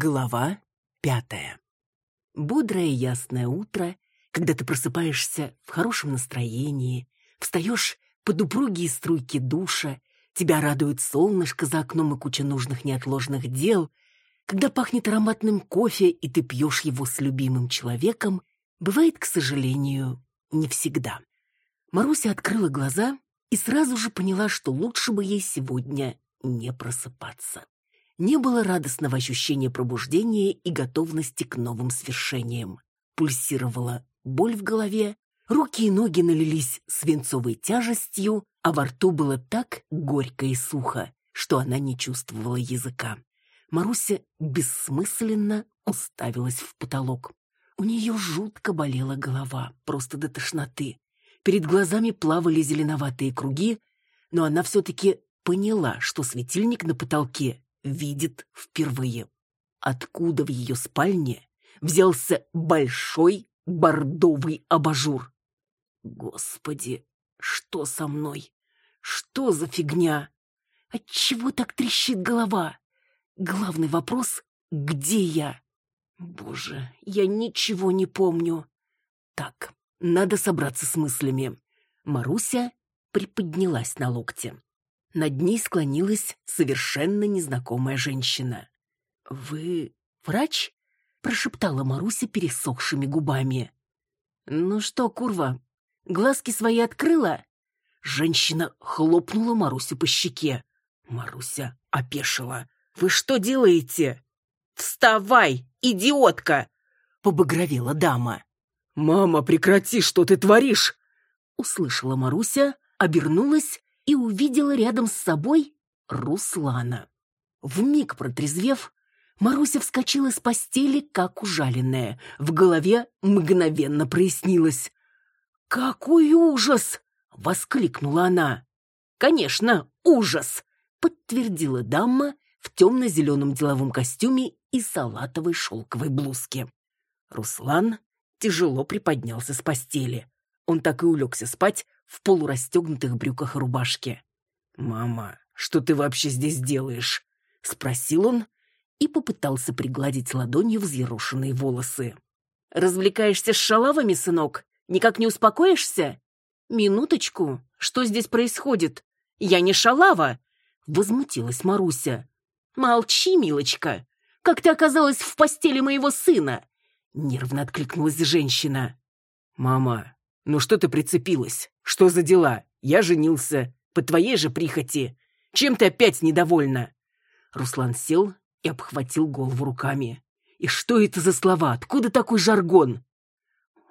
Глава пятая. Бодрое ясное утро, когда ты просыпаешься в хорошем настроении, встаешь под упругие струйки душа, тебя радует солнышко за окном и куча нужных неотложных дел, когда пахнет ароматным кофе, и ты пьешь его с любимым человеком, бывает, к сожалению, не всегда. Маруся открыла глаза и сразу же поняла, что лучше бы ей сегодня не просыпаться. Не было радостного ощущения пробуждения и готовности к новым свершениям. Пульсировала боль в голове, руки и ноги налились свинцовой тяжестью, а во рту было так горько и сухо, что она не чувствовала языка. Маруся бессмысленно уставилась в потолок. У нее жутко болела голова, просто до тошноты. Перед глазами плавали зеленоватые круги, но она все-таки поняла, что светильник на потолке видит впервые. Откуда в ее спальне взялся большой бордовый абажур? Господи, что со мной? Что за фигня? Отчего так трещит голова? Главный вопрос — где я? Боже, я ничего не помню. Так, надо собраться с мыслями. Маруся приподнялась на локте. Над ней склонилась совершенно незнакомая женщина. «Вы врач?» — прошептала Маруся пересохшими губами. «Ну что, курва, глазки свои открыла?» Женщина хлопнула Марусю по щеке. Маруся опешила. «Вы что делаете?» «Вставай, идиотка!» — побагровела дама. «Мама, прекрати, что ты творишь!» Услышала Маруся, обернулась и увидела рядом с собой Руслана. Вмиг протрезвев, Маруся вскочила с постели, как ужаленная. В голове мгновенно прояснилось. «Какой ужас!» — воскликнула она. «Конечно, ужас!» — подтвердила дама в темно-зеленом деловом костюме и салатовой шелковой блузке. Руслан тяжело приподнялся с постели. Он так и улегся спать в полурастегнутых брюках и рубашке. «Мама, что ты вообще здесь делаешь?» — спросил он и попытался пригладить ладонью взъерошенные волосы. «Развлекаешься с шалавами, сынок? Никак не успокоишься?» «Минуточку, что здесь происходит? Я не шалава!» — возмутилась Маруся. «Молчи, милочка! Как ты оказалась в постели моего сына?» Нервно откликнулась женщина. «Мама, ну что ты прицепилась? Что за дела? Я женился. По твоей же прихоти. Чем ты опять недовольна?» Руслан сел и обхватил голову руками. «И что это за слова? Откуда такой жаргон?»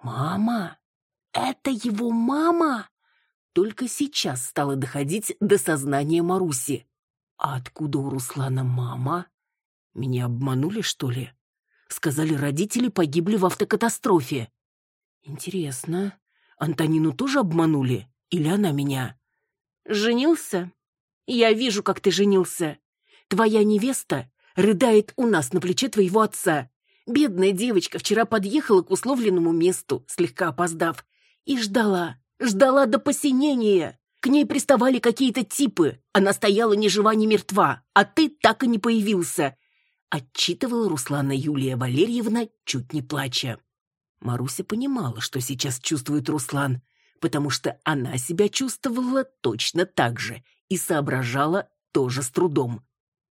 «Мама? Это его мама?» Только сейчас стало доходить до сознания Маруси. «А откуда у Руслана мама? Меня обманули, что ли?» Сказали, родители погибли в автокатастрофе. Интересно, Антонину тоже обманули? Или она меня? Женился? Я вижу, как ты женился. Твоя невеста рыдает у нас на плече твоего отца. Бедная девочка вчера подъехала к условленному месту, слегка опоздав, и ждала, ждала до посинения. К ней приставали какие-то типы. Она стояла ни жива, ни мертва, а ты так и не появился. Отчитывала Руслана Юлия Валерьевна, чуть не плача. Маруся понимала, что сейчас чувствует Руслан, потому что она себя чувствовала точно так же и соображала тоже с трудом.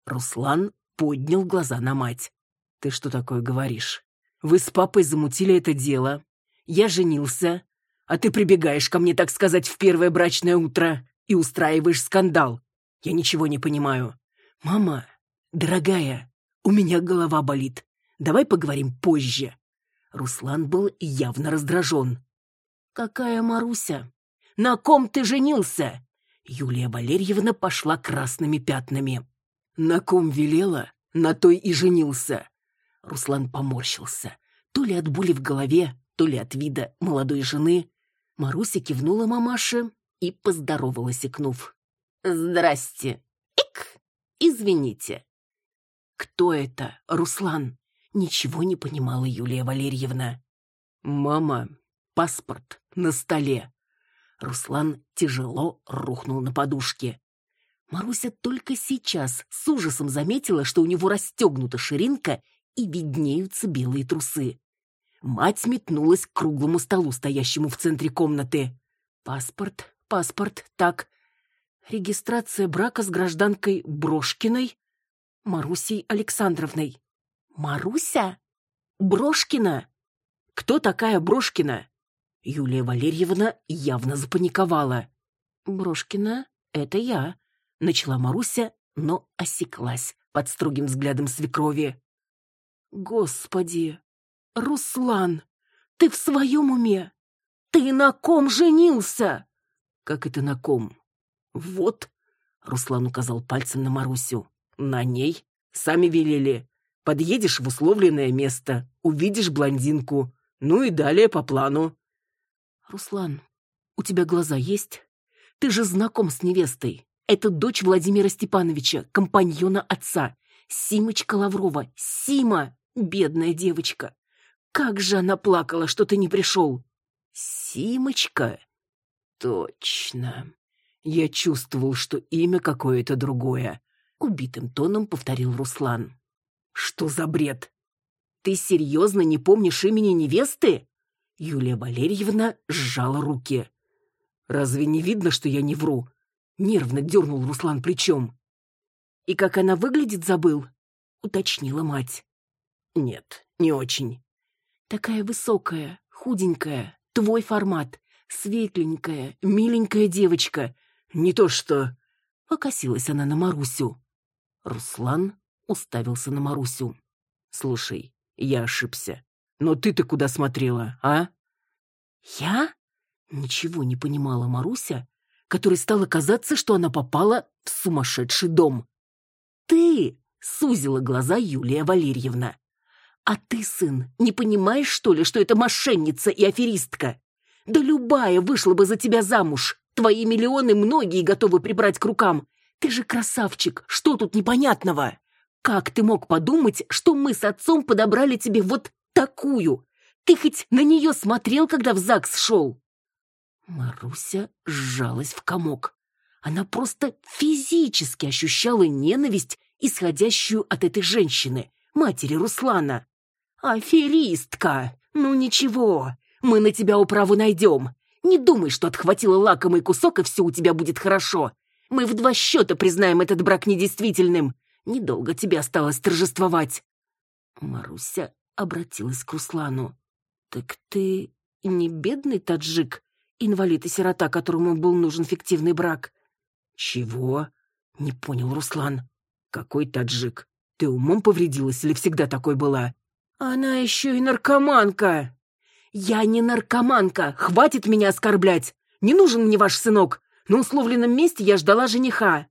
Руслан поднял глаза на мать. «Ты что такое говоришь? Вы с папой замутили это дело. Я женился, а ты прибегаешь ко мне, так сказать, в первое брачное утро и устраиваешь скандал. Я ничего не понимаю. Мама, дорогая, у меня голова болит. Давай поговорим позже. Руслан был явно раздражен. «Какая Маруся? На ком ты женился?» Юлия Валерьевна пошла красными пятнами. «На ком велела, на той и женился». Руслан поморщился. То ли от боли в голове, то ли от вида молодой жены. Маруся кивнула мамаше и поздоровалась, икнув. «Здрасте! Ик! Извините!» «Кто это, Руслан?» Ничего не понимала Юлия Валерьевна. «Мама, паспорт на столе». Руслан тяжело рухнул на подушке. Маруся только сейчас с ужасом заметила, что у него расстегнута ширинка и виднеются белые трусы. Мать метнулась к круглому столу, стоящему в центре комнаты. Паспорт, паспорт, так. Регистрация брака с гражданкой Брошкиной Марусей Александровной. Маруся? Брошкина? Кто такая Брошкина? Юлия Валерьевна явно запаниковала. Брошкина — это я, начала Маруся, но осеклась под строгим взглядом свекрови. Господи, Руслан, ты в своем уме? Ты на ком женился? Как это на ком? Вот, Руслан указал пальцем на Марусю. На ней сами велели. Подъедешь в условленное место, увидишь блондинку. Ну и далее по плану. Руслан, у тебя глаза есть? Ты же знаком с невестой. Это дочь Владимира Степановича, компаньона отца. Симочка Лаврова. Сима, бедная девочка. Как же она плакала, что ты не пришел. Симочка? Точно. Я чувствовал, что имя какое-то другое. Убитым тоном повторил Руслан. Что за бред? Ты серьезно не помнишь имени невесты? Юлия Валерьевна сжала руки. Разве не видно, что я не вру? Нервно дернул Руслан плечом. И как она выглядит, забыл? Уточнила мать. Нет, не очень. Такая высокая, худенькая, твой формат, светленькая, миленькая девочка. Не то что... Покосилась она на Марусю. Руслан уставился на Марусю. «Слушай, я ошибся. Но ты-то куда смотрела, а?» «Я?» Ничего не понимала Маруся, которой стало казаться, что она попала в сумасшедший дом. «Ты!» — сузила глаза Юлия Валерьевна. А ты, сын, не понимаешь, что ли, что это мошенница и аферистка? Да любая вышла бы за тебя замуж. Твои миллионы многие готовы прибрать к рукам. Ты же красавчик, что тут непонятного? Как ты мог подумать, что мы с отцом подобрали тебе вот такую? Ты хоть на нее смотрел, когда в ЗАГС шел?» Маруся сжалась в комок. Она просто физически ощущала ненависть, исходящую от этой женщины, матери Руслана. «Аферистка! Ну ничего, мы на тебя управу найдем. Не думай, что отхватила лакомый кусок, и все у тебя будет хорошо. Мы в два счета признаем этот брак недействительным. Недолго тебе осталось торжествовать». Маруся обратилась к Руслану. «Так ты не бедный таджик, инвалид и сирота, которому был нужен фиктивный брак?» «Чего?» — не понял Руслан. «Какой таджик? Ты умом повредилась или всегда такой была?» Она еще и наркоманка. Я не наркоманка, хватит меня оскорблять. Не нужен мне ваш сынок. На условленном месте я ждала жениха.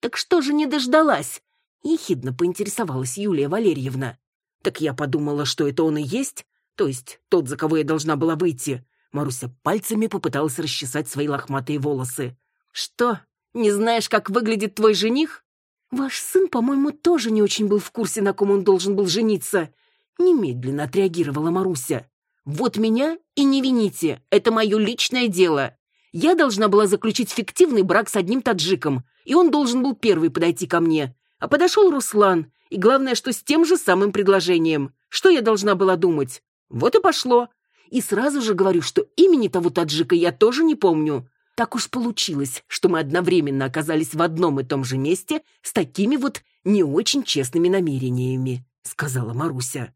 Так что же не дождалась? Ехидно поинтересовалась Юлия Валерьевна. Так я подумала, что это он и есть, то есть тот, за кого я должна была выйти. Маруся пальцами попыталась расчесать свои лохматые волосы. Что, не знаешь, как выглядит твой жених? Ваш сын, по-моему, тоже не очень был в курсе, на ком он должен был жениться. Немедленно отреагировала Маруся. «Вот меня и не вините, это мое личное дело. Я должна была заключить фиктивный брак с одним таджиком, и он должен был первый подойти ко мне. А подошел Руслан, и главное, что с тем же самым предложением. Что я должна была думать? Вот и пошло. И сразу же говорю, что имени того таджика я тоже не помню. Так уж получилось, что мы одновременно оказались в одном и том же месте с такими вот не очень честными намерениями», — сказала Маруся.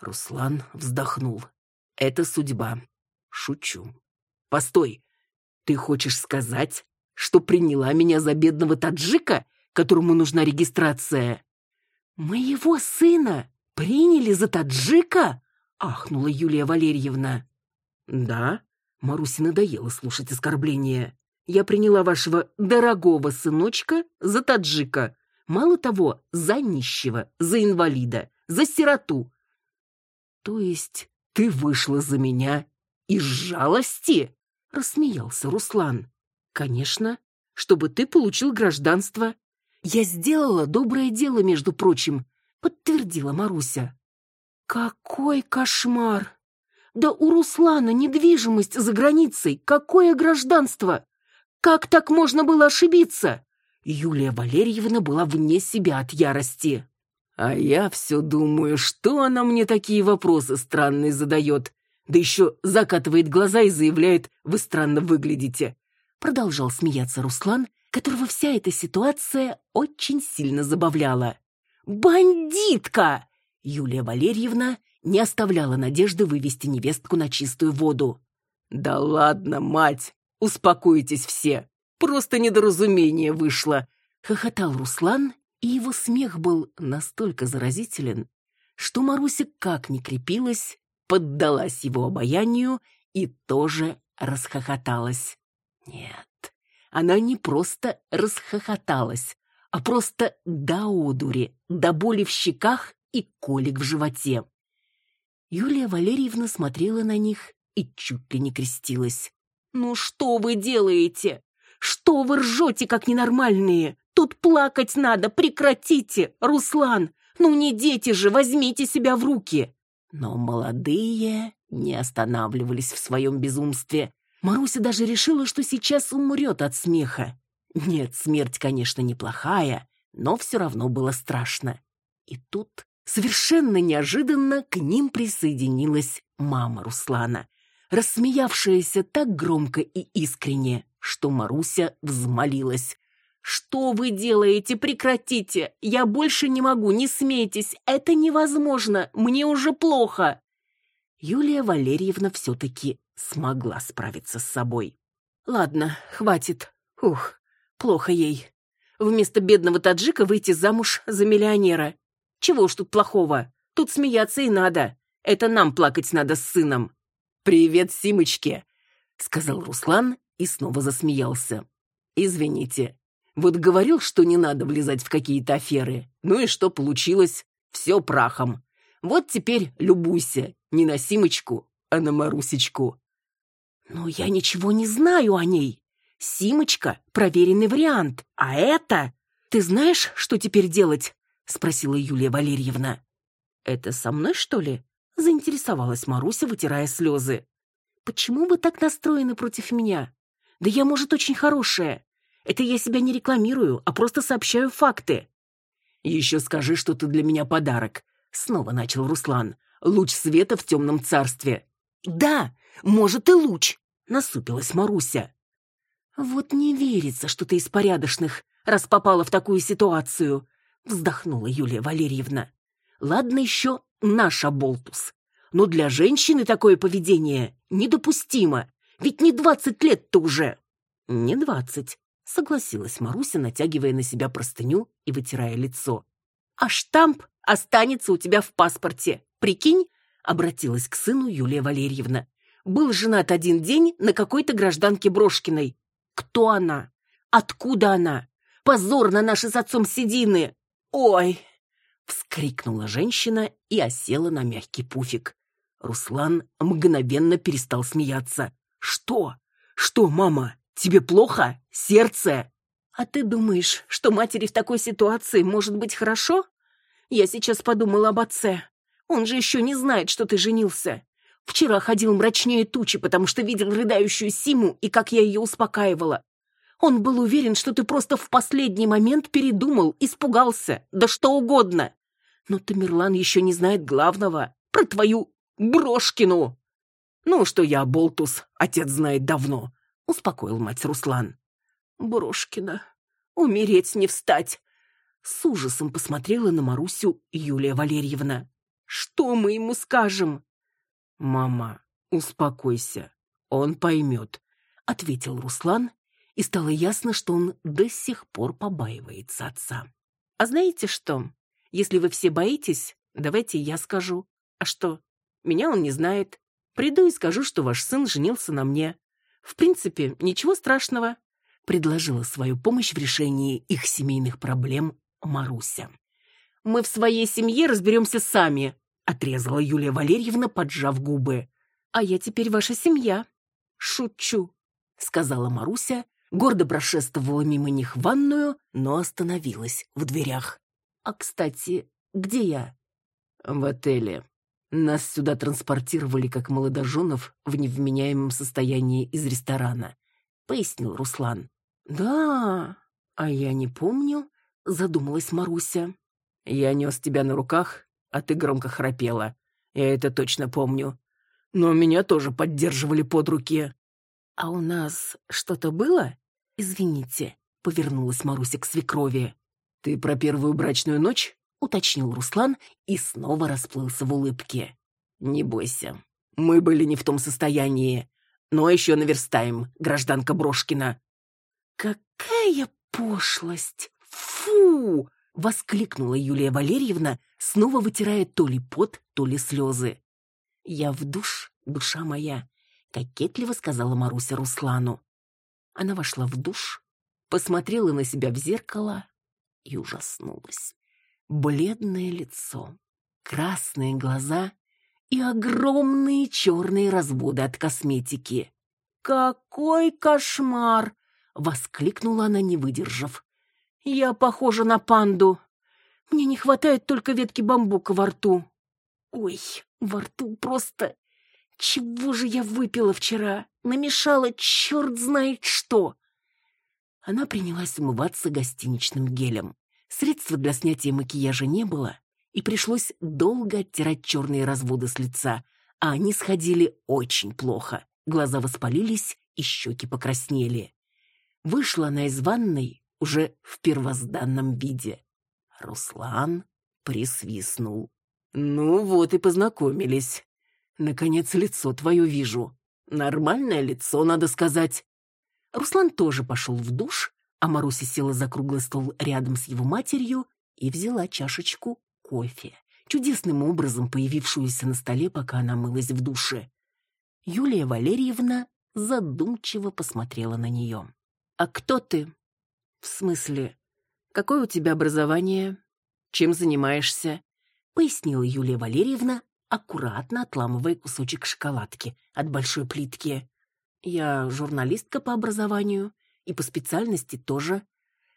Руслан вздохнул. Это судьба. Шучу. Постой. Ты хочешь сказать, что приняла меня за бедного таджика, которому нужна регистрация? Моего сына приняли за таджика? Ахнула Юлия Валерьевна. Да, Марусе надоело слушать оскорбления. Я приняла вашего дорогого сыночка за таджика. Мало того, за нищего, за инвалида, за сироту, то есть ты вышла за меня из жалости? Рассмеялся Руслан. Конечно, чтобы ты получил гражданство. Я сделала доброе дело, между прочим, подтвердила Маруся. Какой кошмар! Да у Руслана недвижимость за границей. Какое гражданство? Как так можно было ошибиться? Юлия Валерьевна была вне себя от ярости. А я все думаю, что она мне такие вопросы странные задает. Да еще закатывает глаза и заявляет, вы странно выглядите. Продолжал смеяться Руслан, которого вся эта ситуация очень сильно забавляла. «Бандитка!» Юлия Валерьевна не оставляла надежды вывести невестку на чистую воду. «Да ладно, мать, успокойтесь все, просто недоразумение вышло», — хохотал Руслан, и его смех был настолько заразителен, что Маруся как ни крепилась, поддалась его обаянию и тоже расхохоталась. Нет, она не просто расхохоталась, а просто до одури, до боли в щеках и колик в животе. Юлия Валерьевна смотрела на них и чуть ли не крестилась. «Ну что вы делаете? Что вы ржете, как ненормальные? Тут плакать надо, прекратите, Руслан! Ну не дети же, возьмите себя в руки!» Но молодые не останавливались в своем безумстве. Маруся даже решила, что сейчас умрет от смеха. Нет, смерть, конечно, неплохая, но все равно было страшно. И тут совершенно неожиданно к ним присоединилась мама Руслана, рассмеявшаяся так громко и искренне, что Маруся взмолилась. «Что вы делаете? Прекратите! Я больше не могу, не смейтесь! Это невозможно! Мне уже плохо!» Юлия Валерьевна все-таки смогла справиться с собой. «Ладно, хватит. Ух, плохо ей. Вместо бедного таджика выйти замуж за миллионера. Чего уж тут плохого? Тут смеяться и надо. Это нам плакать надо с сыном». «Привет, Симочке!» — сказал Руслан и снова засмеялся. «Извините, вот говорил, что не надо влезать в какие-то аферы. Ну и что получилось? Все прахом. Вот теперь любуйся. Не на Симочку, а на Марусечку. Но я ничего не знаю о ней. Симочка — проверенный вариант. А это... Ты знаешь, что теперь делать? Спросила Юлия Валерьевна. Это со мной, что ли? Заинтересовалась Маруся, вытирая слезы. Почему вы так настроены против меня? Да я, может, очень хорошая. Это я себя не рекламирую, а просто сообщаю факты. Еще скажи, что ты для меня подарок. Снова начал Руслан. Луч света в темном царстве. Да, может и луч, насупилась Маруся. Вот не верится, что ты из порядочных, раз попала в такую ситуацию, вздохнула Юлия Валерьевна. Ладно еще наша болтус. Но для женщины такое поведение недопустимо. Ведь не двадцать лет-то уже. Не двадцать, согласилась Маруся, натягивая на себя простыню и вытирая лицо. А штамп останется у тебя в паспорте. Прикинь, обратилась к сыну Юлия Валерьевна. Был женат один день на какой-то гражданке Брошкиной. Кто она? Откуда она? Позор на наши с отцом седины. Ой! вскрикнула женщина и осела на мягкий пуфик. Руслан мгновенно перестал смеяться. Что? Что, мама? Тебе плохо? Сердце? А ты думаешь, что матери в такой ситуации может быть хорошо? Я сейчас подумала об отце. Он же еще не знает, что ты женился. Вчера ходил мрачнее тучи, потому что видел рыдающую Симу и как я ее успокаивала. Он был уверен, что ты просто в последний момент передумал, испугался, да что угодно. Но Тамерлан еще не знает главного, про твою Брошкину. Ну, что я, Болтус, отец знает давно успокоил мать Руслан. Брошкина, умереть не встать. С ужасом посмотрела на Марусю Юлия Валерьевна. Что мы ему скажем? Мама, успокойся, он поймет, ответил Руслан, и стало ясно, что он до сих пор побаивается отца. А знаете что? Если вы все боитесь, давайте я скажу. А что? Меня он не знает. Приду и скажу, что ваш сын женился на мне. В принципе, ничего страшного, предложила свою помощь в решении их семейных проблем Маруся. Мы в своей семье разберемся сами, отрезала Юлия Валерьевна, поджав губы. А я теперь ваша семья. Шучу, сказала Маруся, гордо прошествовала мимо них в ванную, но остановилась в дверях. А, кстати, где я? В отеле, нас сюда транспортировали как молодоженов в невменяемом состоянии из ресторана, пояснил Руслан. Да, а я не помню, задумалась Маруся. Я нес тебя на руках, а ты громко храпела. Я это точно помню. Но меня тоже поддерживали под руки. А у нас что-то было? Извините, повернулась Маруся к свекрови. Ты про первую брачную ночь? уточнил Руслан и снова расплылся в улыбке. Не бойся. Мы были не в том состоянии. Но еще наверстаем, гражданка Брошкина. Какая пошлость! Фу! воскликнула Юлия Валерьевна, снова вытирая то ли пот, то ли слезы. «Я в душ, душа моя», — кокетливо сказала Маруся Руслану. Она вошла в душ, посмотрела на себя в зеркало и ужаснулась. Бледное лицо, красные глаза и огромные черные разводы от косметики. «Какой кошмар!» — воскликнула она, не выдержав. «Я похожа на панду. Мне не хватает только ветки бамбука во рту. Ой, во рту просто... Чего же я выпила вчера? Намешала черт знает что!» Она принялась умываться гостиничным гелем. Средства для снятия макияжа не было, и пришлось долго оттирать черные разводы с лица, а они сходили очень плохо. Глаза воспалились и щеки покраснели. Вышла она из ванной уже в первозданном виде. Руслан присвистнул. «Ну вот и познакомились. Наконец лицо твое вижу. Нормальное лицо, надо сказать». Руслан тоже пошел в душ, а Маруся села за круглый стол рядом с его матерью и взяла чашечку кофе, чудесным образом появившуюся на столе, пока она мылась в душе. Юлия Валерьевна задумчиво посмотрела на нее. «А кто ты?» «В смысле, какое у тебя образование? Чем занимаешься?» Пояснила Юлия Валерьевна, аккуратно отламывая кусочек шоколадки от большой плитки. «Я журналистка по образованию и по специальности тоже»,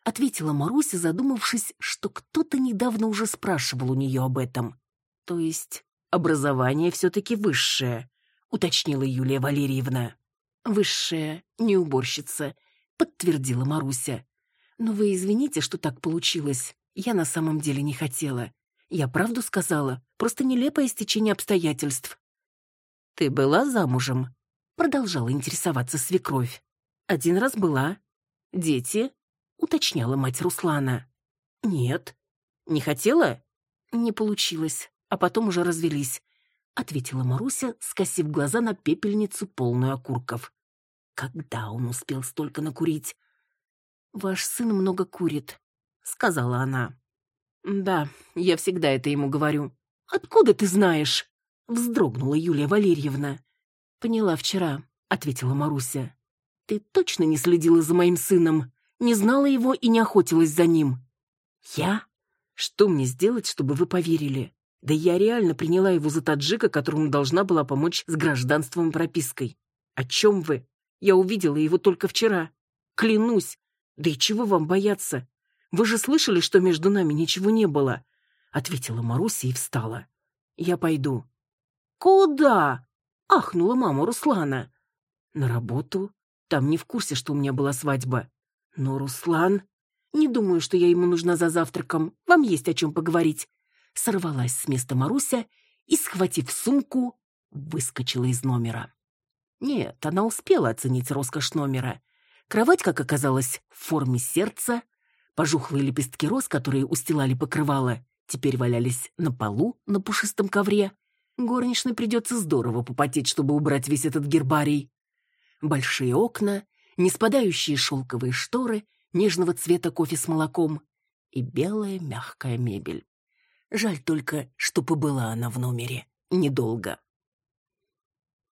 ответила Маруся, задумавшись, что кто-то недавно уже спрашивал у нее об этом. «То есть образование все-таки высшее», уточнила Юлия Валерьевна. «Высшее, не уборщица», подтвердила Маруся. Но вы извините, что так получилось. Я на самом деле не хотела. Я правду сказала, просто нелепое стечение обстоятельств. Ты была замужем? Продолжала интересоваться свекровь. Один раз была. Дети? Уточняла мать Руслана. Нет. Не хотела? Не получилось, а потом уже развелись. Ответила Маруся, скосив глаза на пепельницу, полную окурков. Когда он успел столько накурить? «Ваш сын много курит», — сказала она. «Да, я всегда это ему говорю». «Откуда ты знаешь?» — вздрогнула Юлия Валерьевна. «Поняла вчера», — ответила Маруся. «Ты точно не следила за моим сыном, не знала его и не охотилась за ним?» «Я? Что мне сделать, чтобы вы поверили? Да я реально приняла его за таджика, которому должна была помочь с гражданством и пропиской. О чем вы? Я увидела его только вчера. Клянусь, «Да и чего вам бояться? Вы же слышали, что между нами ничего не было?» Ответила Маруся и встала. «Я пойду». «Куда?» — ахнула мама Руслана. «На работу. Там не в курсе, что у меня была свадьба. Но Руслан... Не думаю, что я ему нужна за завтраком. Вам есть о чем поговорить». Сорвалась с места Маруся и, схватив сумку, выскочила из номера. Нет, она успела оценить роскошь номера — Кровать, как оказалось, в форме сердца. Пожухлые лепестки роз, которые устилали покрывало, теперь валялись на полу на пушистом ковре. Горничной придется здорово попотеть, чтобы убрать весь этот гербарий. Большие окна, неспадающие шелковые шторы нежного цвета кофе с молоком и белая мягкая мебель. Жаль только, что побыла она в номере недолго.